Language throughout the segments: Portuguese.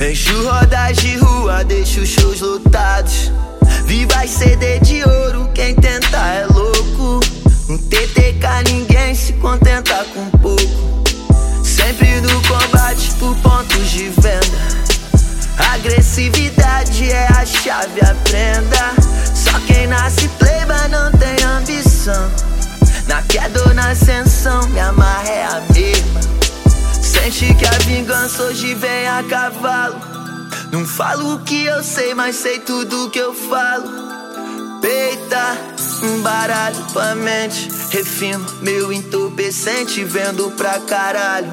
Fecho rodas de rua, deixo shows lotados. Viva CD de ouro, quem tentar é louco. Um TTK ninguém se contenta com pouco. Sempre no combate por pontos de venda. Agressividade é a chave, aprenda. Só quem nasce pleba não tem ambição. Na queda ou na ascensão, minha marra é a mesma. Sente que a vingança hoje vem a cavalo. Não falo o que eu sei, mas sei tudo que eu falo. Peita, um baralho pra mente. Refino meu entorpecente, vendo pra caralho.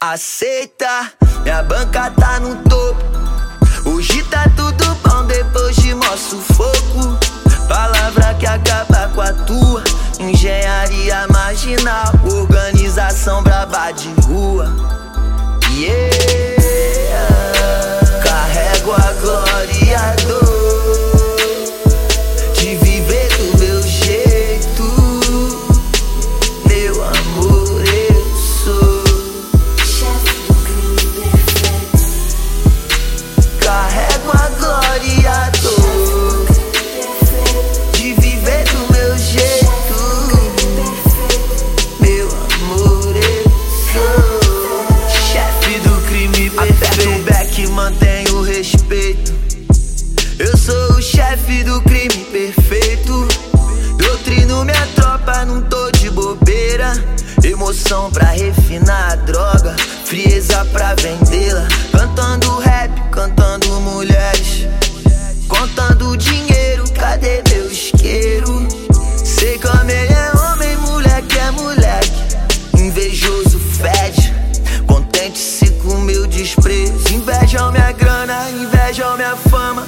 Aceita, minha banca tá no topo. Hoje tá tudo bom depois de mó sufoco. Palavra que acaba com a tua. Engenharia marginal, braba de rua. Yeah, tropa, não tô de bobeira. Emoção pra refinar a droga, frieza pra vendê-la. Cantando rap, cantando mulheres. Contando dinheiro, cadê meu isqueiro? Sei que homem é homem, moleque é moleque. Invejoso fede, contente-se com meu desprezo. Invejam minha grana, invejam minha fama.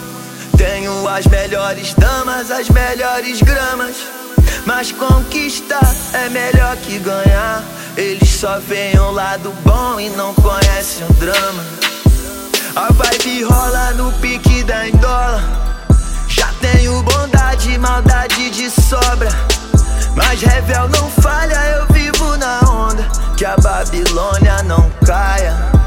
Tenho as melhores damas, as melhores gramas. Mas conquistar é melhor que ganhar. Eles só veem o lado bom e não conhecem o drama. A vibe rola no pique da indola. Já tenho bondade e maldade de sobra. Mas revel não falha, eu vivo na onda. Que a Babilônia não caia.